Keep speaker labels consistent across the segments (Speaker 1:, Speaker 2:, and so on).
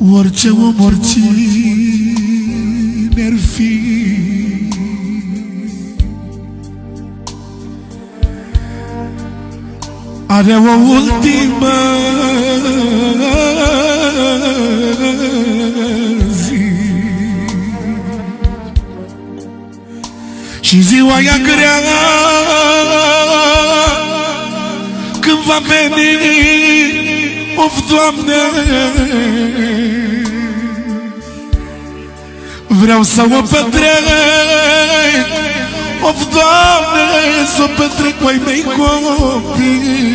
Speaker 1: Orice om, oricine ar fi. Are o ultimă zi. Și ziua ea grea Când va veni Of, Doamne Vreau să o petrec. Of, Doamne Să o petrec cu ai mei copii.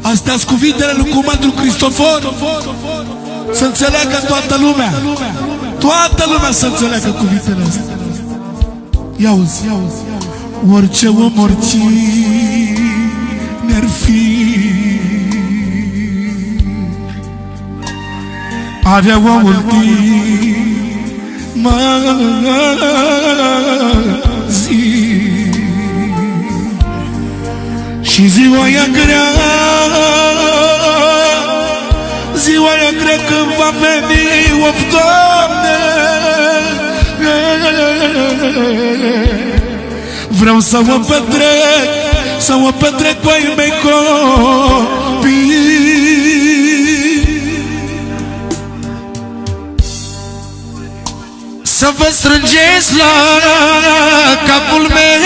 Speaker 1: Astea sunt cuvintele lui Comandru Cristofor. Să înțeleagă toată lumea. Toată lumea să înțeleagă cuvintele astea. Ia uzi, ia uzi Orice om, oricine ar fi Are o ultimă zi Și ziua e grea Ziua e grea când va veni Of, Doamne Vreau să o petrec Să o petrec cu ai mei copii
Speaker 2: Să vă strângeți la capul meu.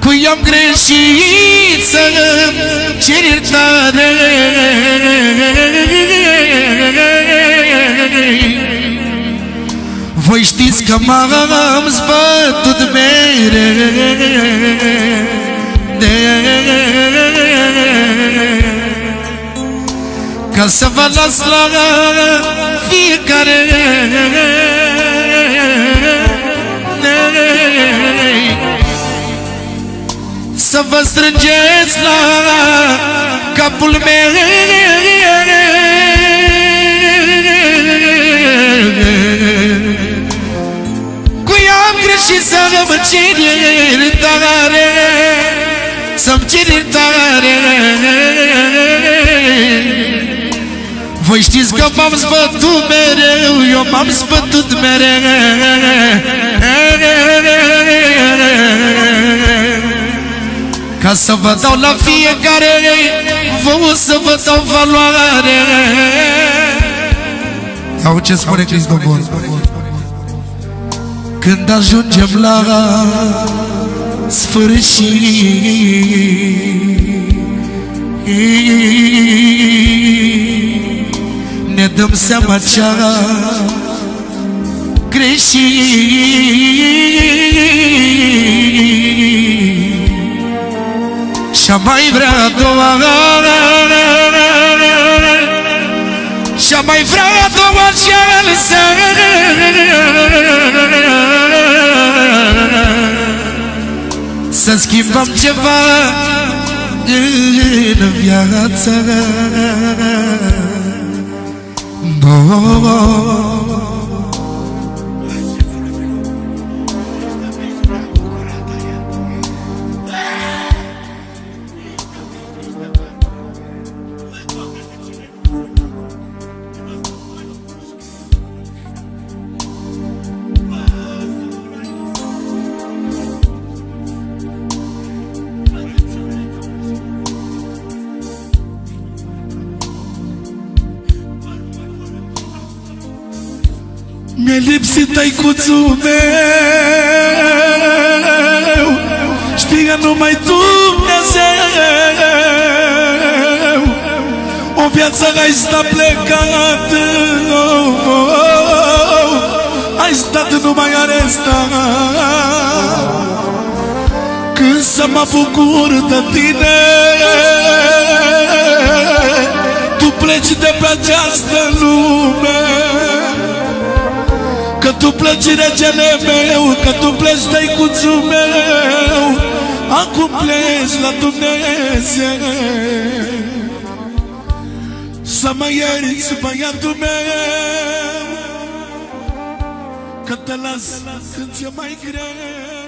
Speaker 2: Cu i-am greșit să cer iertare. Voi știți că m-am zbătut mereu ca să vă las la fiecare. Să vă strângeți la capul meu. Cu am greșit că m-am zbătut mereu Eu m-am zbătut mereu. Ca să vă dau la fiecare Vă să vă dau valoare. Iau ce spune Cristobor Când ajungem la sfârșit ne dăm seama ce-a greșit. Și-a mai vrea a doua Și-a mai vrea a doua șansă Să schimbăm ceva în viață oh. oh, oh.
Speaker 1: Mi-a lipsit tăicuțul meu. Știi că numai Dumnezeu. O viață ai stat plecat oh, oh, Ai stat numai arestat. Când să mă bucur de tine Tu pleci de pe această lume. Că tu pleci regele meu Că tu pleci tăicuțul meu Acum pleci la Dumnezeu. Să mă ierți băiatul meu Că te las când ți-e mai greu